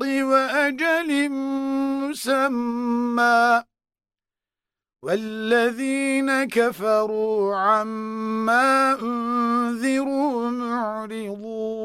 وأجل مسمى. والذين كفروا عما أنذروا معرضون.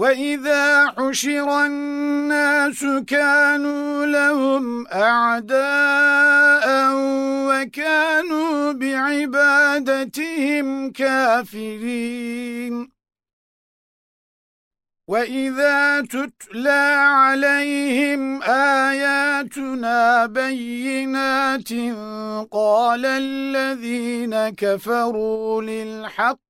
وَإِذَا حُشِرَ النَّاسُ كَانُوا لَهُمْ أَعْدَاءً وَكَانُوا بِعِبَادَتِهِمْ كَافِرِينَ وَإِذَا تُتْلَى عَلَيْهِمْ آيَاتُنَا بَيِّنَاتٍ قَالَ الَّذِينَ كَفَرُوا لِلْحَقِّ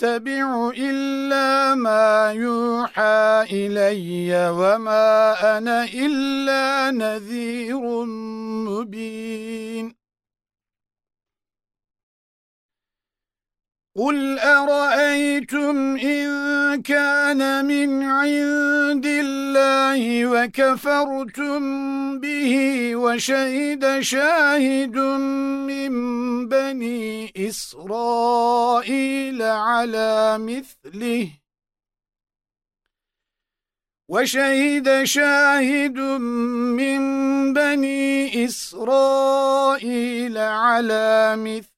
أتبع إلا ما يوحى إلي وما أنا إلا نذير مبين. قُلْ أَرَأَيْتُمْ إِنْ كَانَ مِنْ عِنْدِ اللَّهِ وَكَفَرْتُمْ بِهِ وَشَهِدَ شَاهِدٌ مِنْ بَنِي إِسْرَائِيلَ عَلَى مِثْلِهِ وَشَهِدَ شَاهِدٌ مِنْ بَنِي إِسْرَائِيلَ عَلَى مِثْلِهِ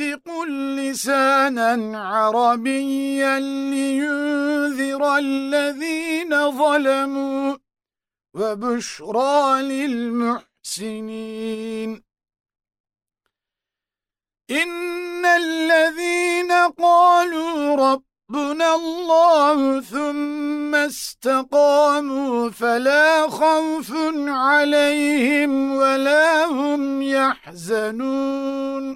يُصَدِّقُ لِسَانًا عَرَبِيًّا لِيُنذِرَ الَّذِينَ ظَلَمُوا وَبُشْرَى لِلْمُحْسِنِينَ. إِنَّ الَّذِينَ قالوا ربنا الله ثم استقاموا فلا خوف عليهم ولا هم يحزنون.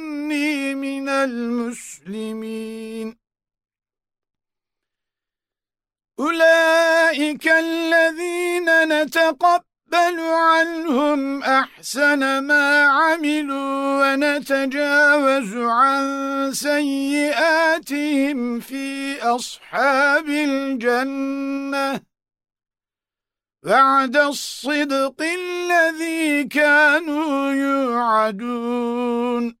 من المسلمين. أولئك الذين نتقبل عنهم أحسن ما عملوا ونتجاوز عن سيئاتهم في أصحاب الجنة. بعد الصدق الذي كانوا يوعدون.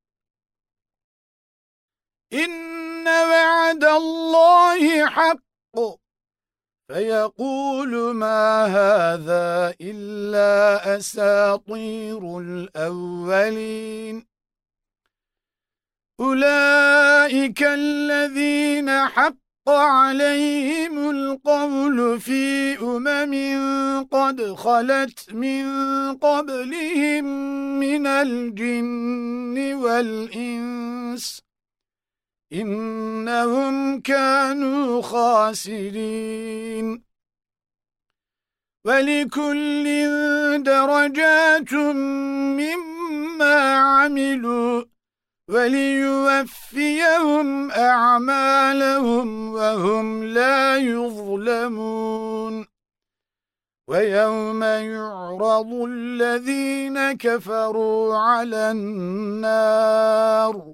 إن وعد الله حق. فيقول ما هذا إلا أساطير الأولين. أولئك الذين حق عليهم القول في أمم قد خلت من قبلهم من الجن والإنس. إنهم كانوا خاسرين. ولكل درجات مما عملوا وليوفيهم أعمالهم وهم لا يظلمون. ويوم يعرض الذين كفروا على النار.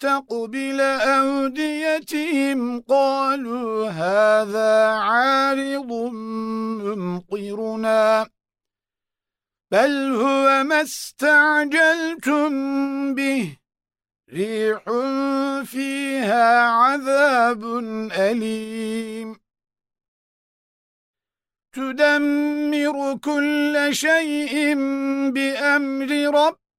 مُسْتَقْبِلَ أَوْدِيَتِهِمْ قَالُوا هَذَا عَارِضٌ مُمْطِرُنَا. بَلْ هُوَ مَا اسْتَعْجَلْتُمْ بِهِ. رِيحٌ فِيهَا عَذَابٌ أَلِيمٌ. تدمر كل شيء بأمر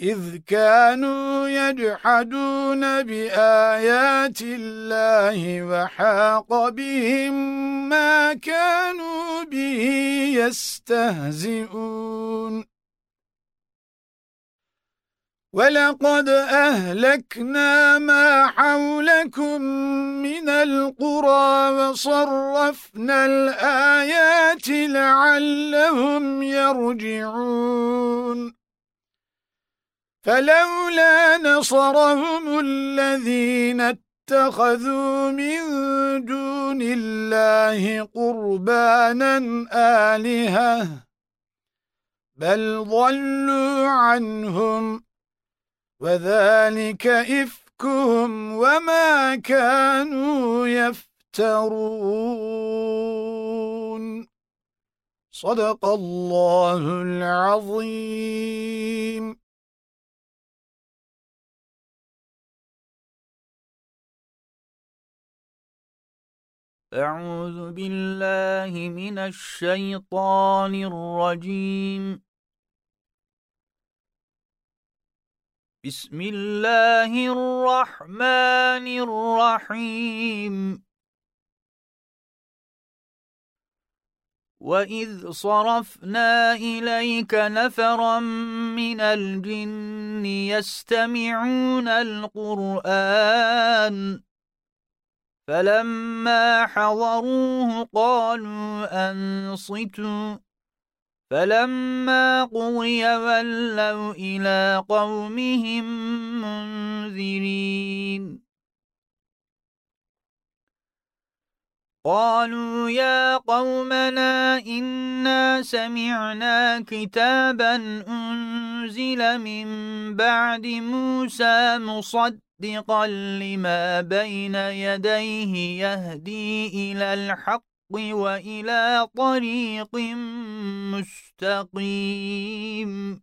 إذ كانوا يجحدون بآيات الله وحاق بهم ما كانوا به يستهزئون. وَلَقَدْ أَهْلَكْنَا مَا حَوْلَكُمْ مِنَ الْقُرَى وَصَرَّفْنَا الْآيَاتِ لَعَلَّهُمْ يَرْجِعُونَ. فَلَوْلَا نَصَرَهُمُ الَّذِينَ اتَّخَذُوا مِن دُونِ اللَّهِ قُرْبَانًا آلِهَةً بَلْ ضَلُّوا عَنْهُمْ وَذَلِكَ إِفْكُهُمْ وَمَا كَانُوا يَفْتَرُونَ. صدق الله العظيم. أعوذ بالله من الشيطان الرجيم. بسم الله الرحمن الرحيم. وَإِذْ صَرَفْنَا إِلَيْكَ نَفَرًا مِنَ الْجِنِّ يَسْتَمِعُونَ الْقُرْآنَ فَلَمَّا حَضَرُوهُ قَالُوا أَنصِتُوا فَلَمَّا قُضِيَ وَلَّوْا إِلَى قَوْمِهِمْ مُنذِرِينَ قالوا يا قومنا إنا سمعنا كتابا أنزل من بعد موسى مصدقا لما بين يديه يهدي إلى الحق وإلى طريق مستقيم.